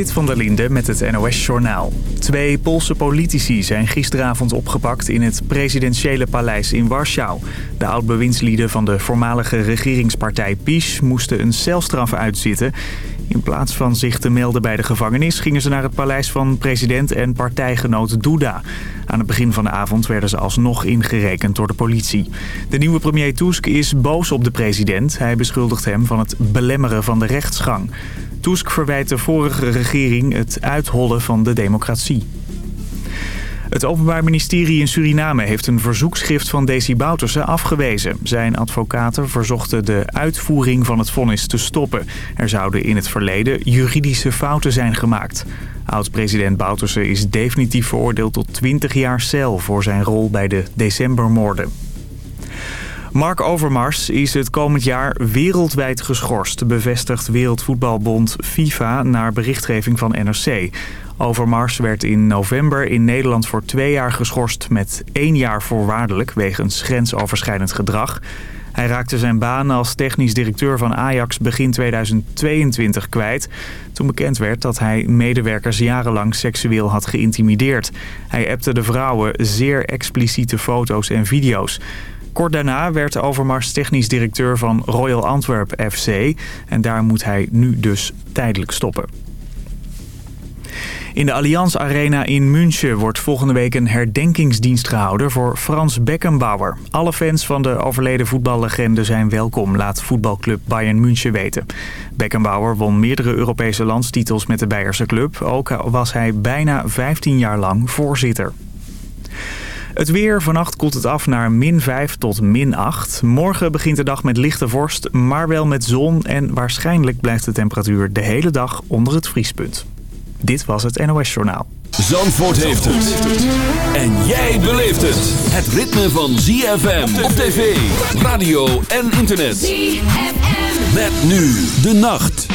Zit van der Linde met het NOS-journaal. Twee Poolse politici zijn gisteravond opgepakt in het presidentiële paleis in Warschau. De oud-bewindslieden van de voormalige regeringspartij PiS moesten een celstraf uitzitten. In plaats van zich te melden bij de gevangenis gingen ze naar het paleis van president en partijgenoot Duda. Aan het begin van de avond werden ze alsnog ingerekend door de politie. De nieuwe premier Tusk is boos op de president. Hij beschuldigt hem van het belemmeren van de rechtsgang. Tusk verwijt de vorige regering het uithollen van de democratie. Het Openbaar Ministerie in Suriname heeft een verzoekschrift van Desi Bouterse afgewezen. Zijn advocaten verzochten de uitvoering van het vonnis te stoppen. Er zouden in het verleden juridische fouten zijn gemaakt. Oud-president Bouterse is definitief veroordeeld tot 20 jaar cel voor zijn rol bij de decembermoorden. Mark Overmars is het komend jaar wereldwijd geschorst, bevestigt Wereldvoetbalbond FIFA naar berichtgeving van NRC. Overmars werd in november in Nederland voor twee jaar geschorst met één jaar voorwaardelijk wegens grensoverschrijdend gedrag. Hij raakte zijn baan als technisch directeur van Ajax begin 2022 kwijt... toen bekend werd dat hij medewerkers jarenlang seksueel had geïntimideerd. Hij appte de vrouwen zeer expliciete foto's en video's. Kort daarna werd Overmars technisch directeur van Royal Antwerp FC... en daar moet hij nu dus tijdelijk stoppen. In de Allianz Arena in München wordt volgende week een herdenkingsdienst gehouden voor Frans Beckenbauer. Alle fans van de overleden voetballegende zijn welkom, laat voetbalclub Bayern München weten. Beckenbauer won meerdere Europese landstitels met de Beierse club. Ook was hij bijna 15 jaar lang voorzitter. Het weer. Vannacht koelt het af naar min 5 tot min 8. Morgen begint de dag met lichte vorst, maar wel met zon. En waarschijnlijk blijft de temperatuur de hele dag onder het vriespunt. Dit was het NOS Journaal. Zandvoort heeft het. En jij beleeft het. Het ritme van ZFM op tv, radio en internet. ZFM. Met nu de nacht.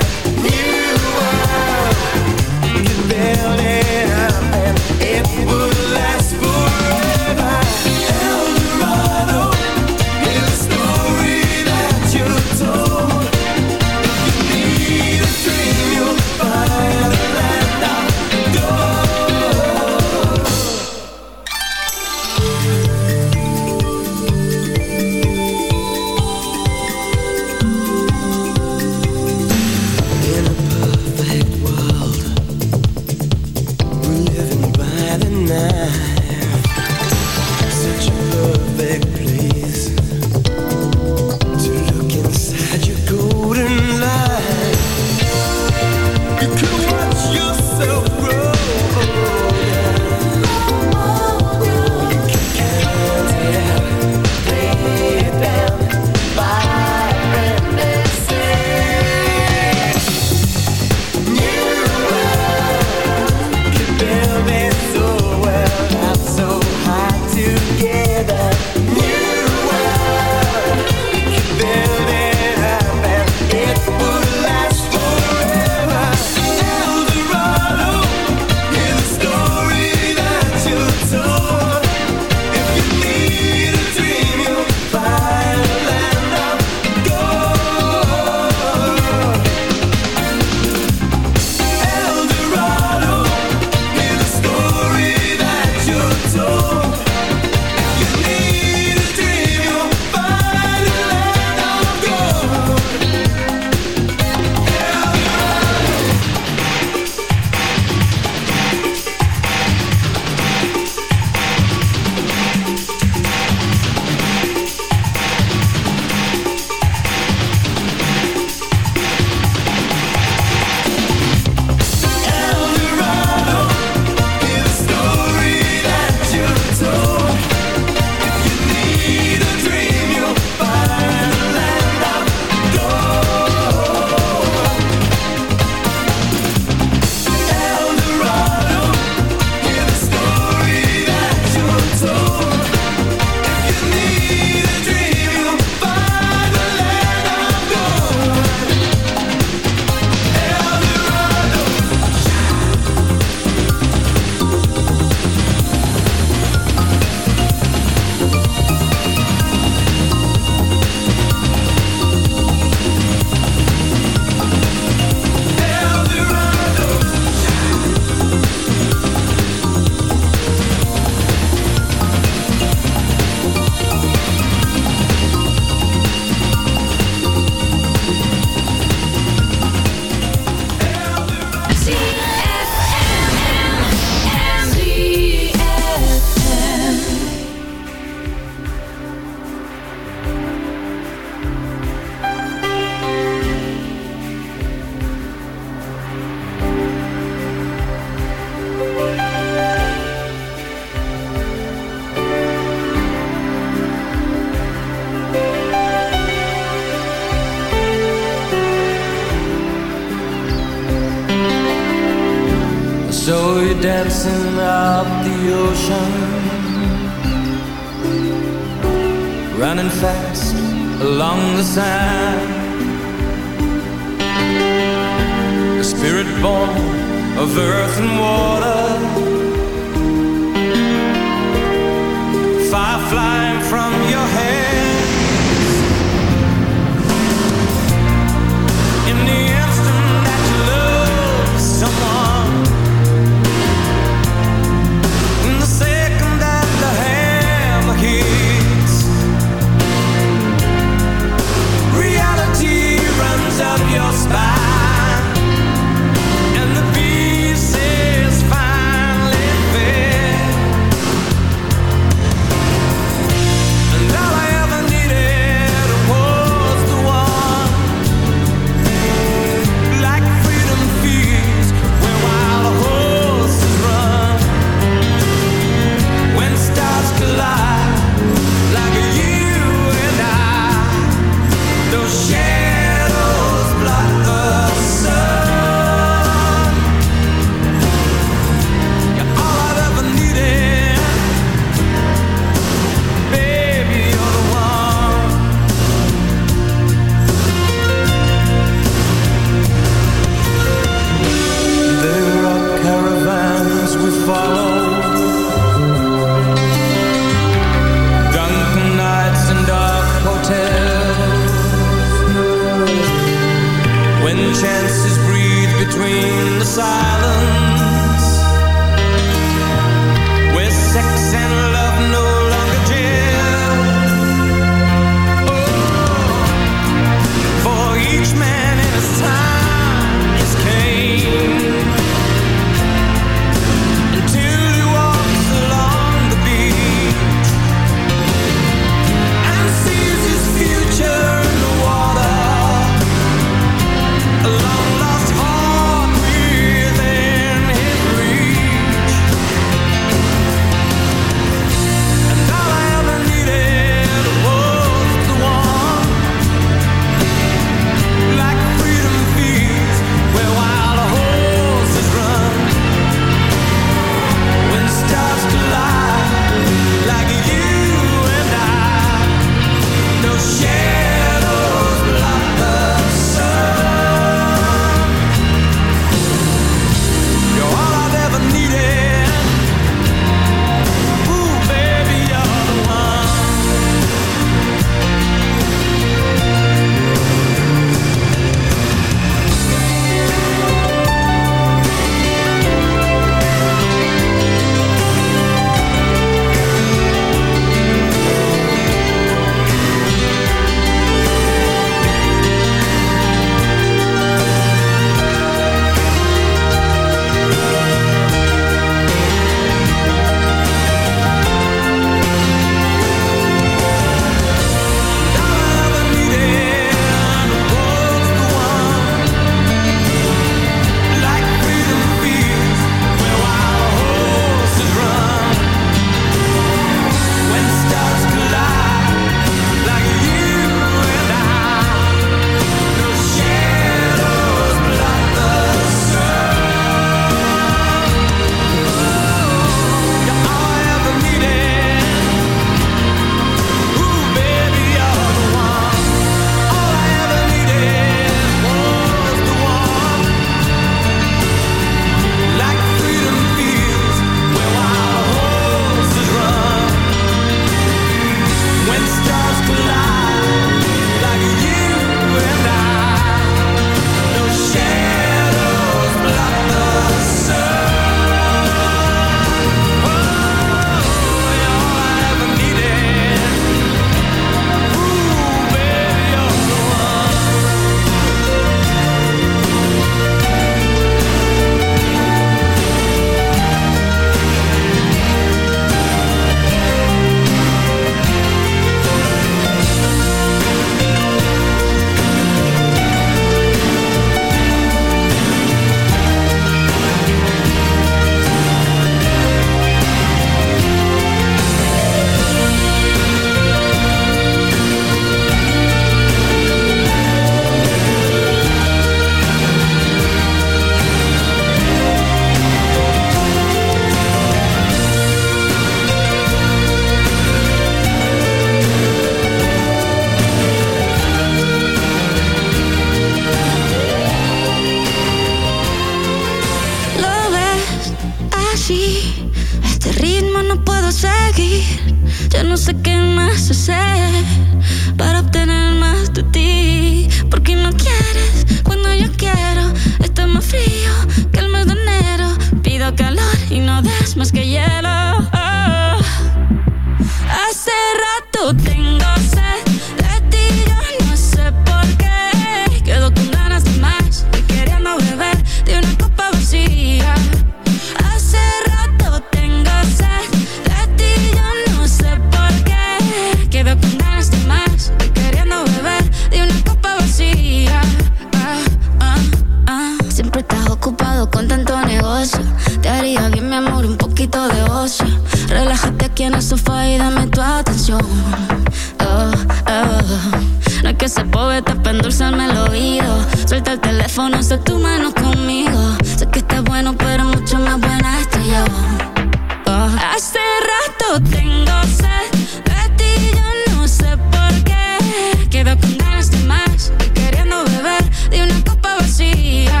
Hace rato tengo sed de ti, yo no sé por qué. Quedo con ganas de más queriendo beber de una copa vacía.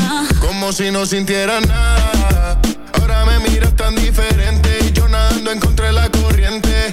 Ah. Como si no sintiera nada. Ahora me miras tan diferente y yo nadando encontré la corriente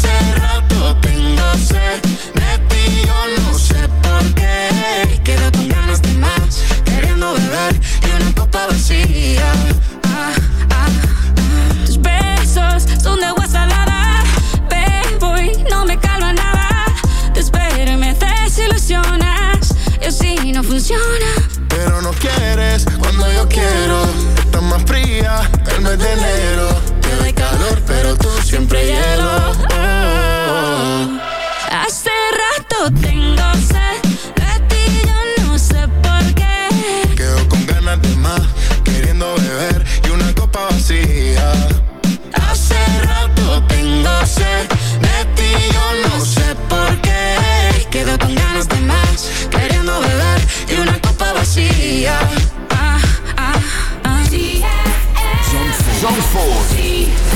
Cerrado, tengo sed. Me pillo, no sé por qué. Quedo con ganas de más. Queriendo beber. Y una copa vacía. Ah, ah, ah. Tus besos son de agua salada. Bebo y no me calma nada. Te espere y me desilusionas. yo sí no funciona. Pero no quieres cuando yo quiero. Toma fría el mes de enero. Quedo y calor, pero tú siempre hielo. estás queriendo beber een una copa vacía. Ah, ah, ah. Zandvoort. Eh, eh.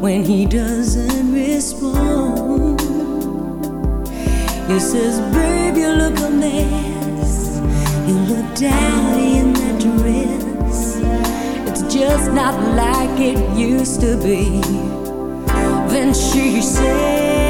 when he doesn't respond. He says, Babe, you look a mess. You look dowdy in that dress. It's just not like it used to be. Then she says.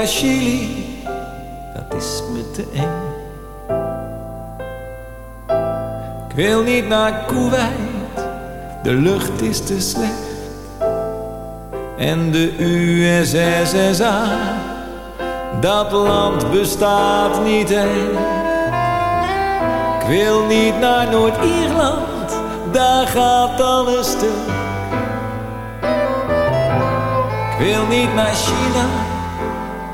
Naar Chili, dat is me te eng. Ik wil niet naar Kuwait, de lucht is te slecht. En de USSSA, dat land bestaat niet echt. Ik wil niet naar Noord-Ierland, daar gaat alles stuk. Ik wil niet naar China,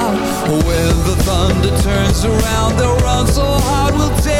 When the thunder turns around, they'll run so hard we'll take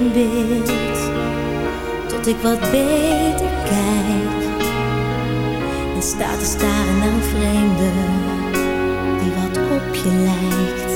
even Tot ik wat beter kijk. En sta te staren naar een vreemde Die wat op je lijkt.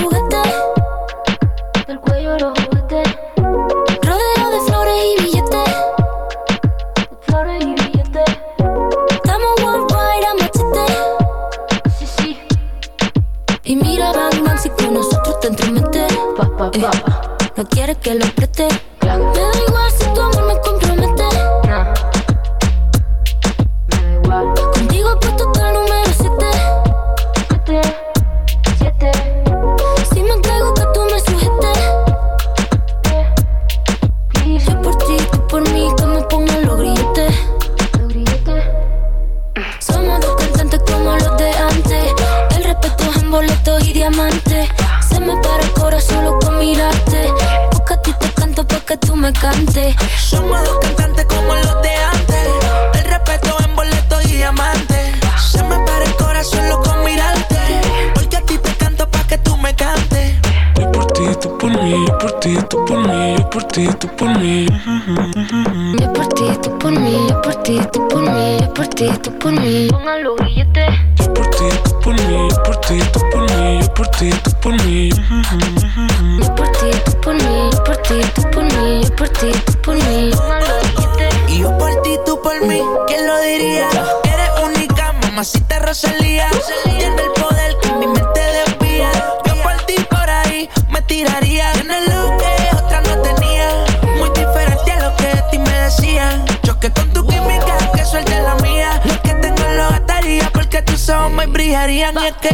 ti, tú por mí. Yo por ti, tú por mí, yo por ti, tú por mí, yo por ti, tú por mí. Y yo por ti, tú por mí, ¿quién lo diría? Eres única, mamacita Rosalía. Tiene ojos me brillarían. Y es que,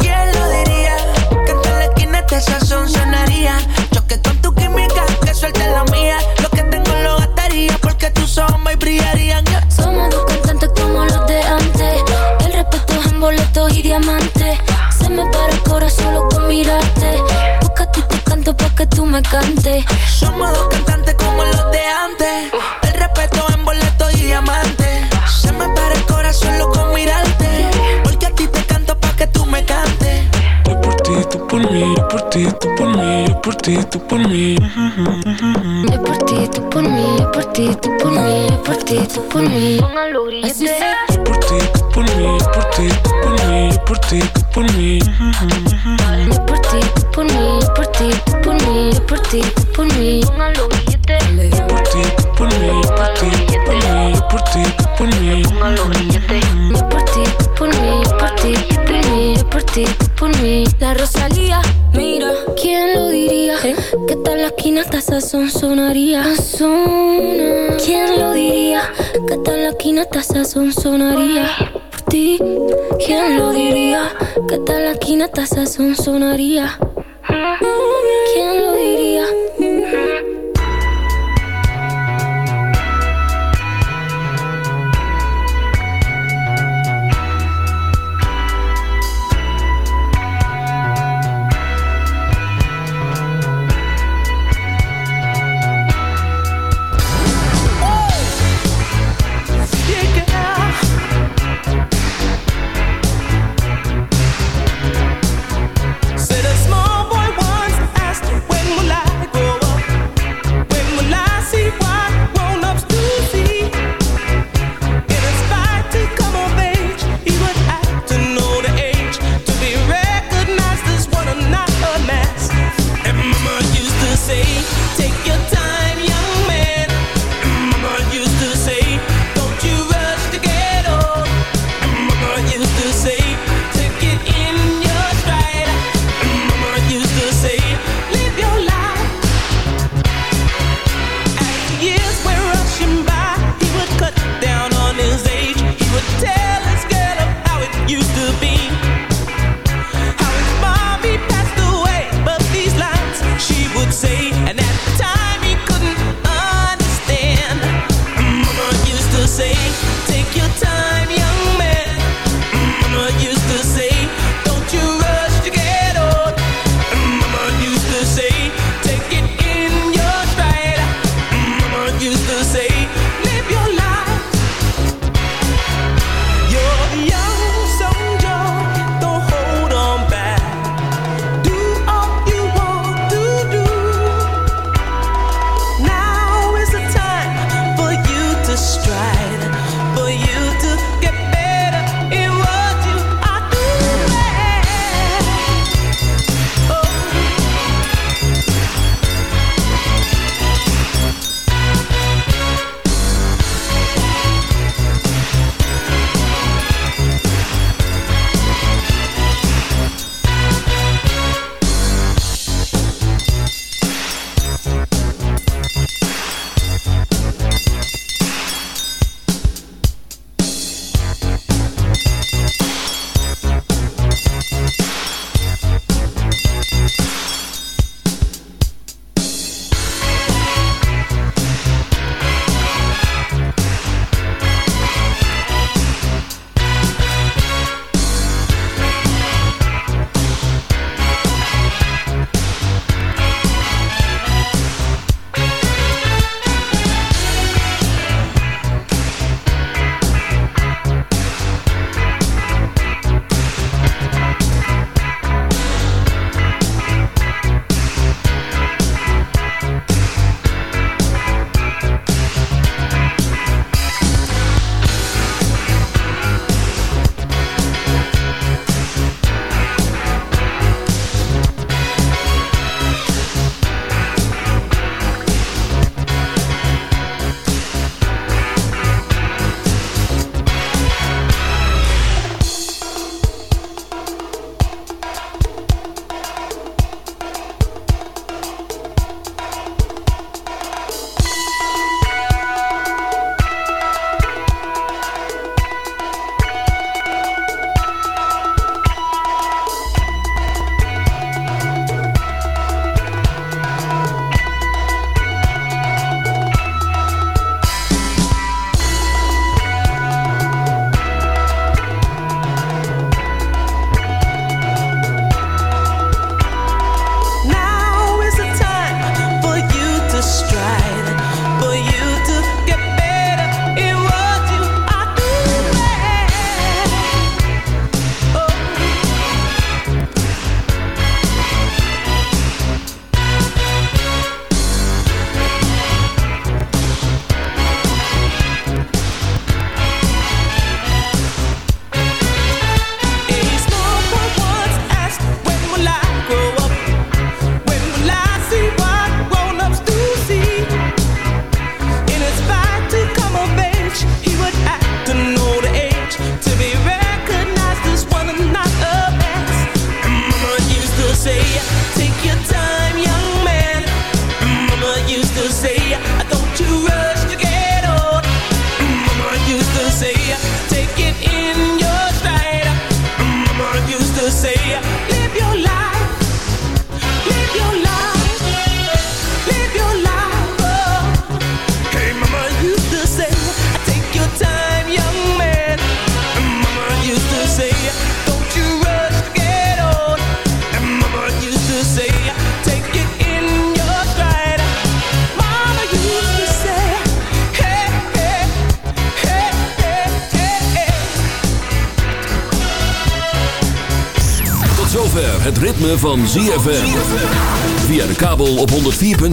¿quién lo diría? Que en toda la esquina este sazón sonaría. Choque con tu química, que suelte la mía. Lo que tengo lo gastaría porque tus ojos me brillarían. Somos dos cantantes como los de antes. El respeto es en boletos y diamantes. Se me para el corazón solo con mirarte. Porque a ti te canto pa' que tú me cantes. Somos dos cantantes como los de antes. Por ti, tú por mí. Yo por ti, tú por mí, yo por ti, tú por mí, yo por ti, tú por mí. Grilletes. Yo por ti, tú por mí, yo por ti, tú por mí, yo por ti, tú por mí. Yo por ti, tú por mí, yo por ti, tú por mí, yo por ti, tú por mí. Yo por ti, tú por mí, yo por ti, tú por mí, yo por ti, tú por mí. Pongan los grilletes. Yo por ti, tú por mí, ti, por mí. La Rosalía, mira, ¿quién lo diría? Que tal la esquina hasta sazón sonaría. Sazona. ¿Quién lo diría? Que tal la esquina hasta sazón sonaría. Por ti, ¿quién lo diría? Que tal la esquina hasta sazón sonaría. ¿Quién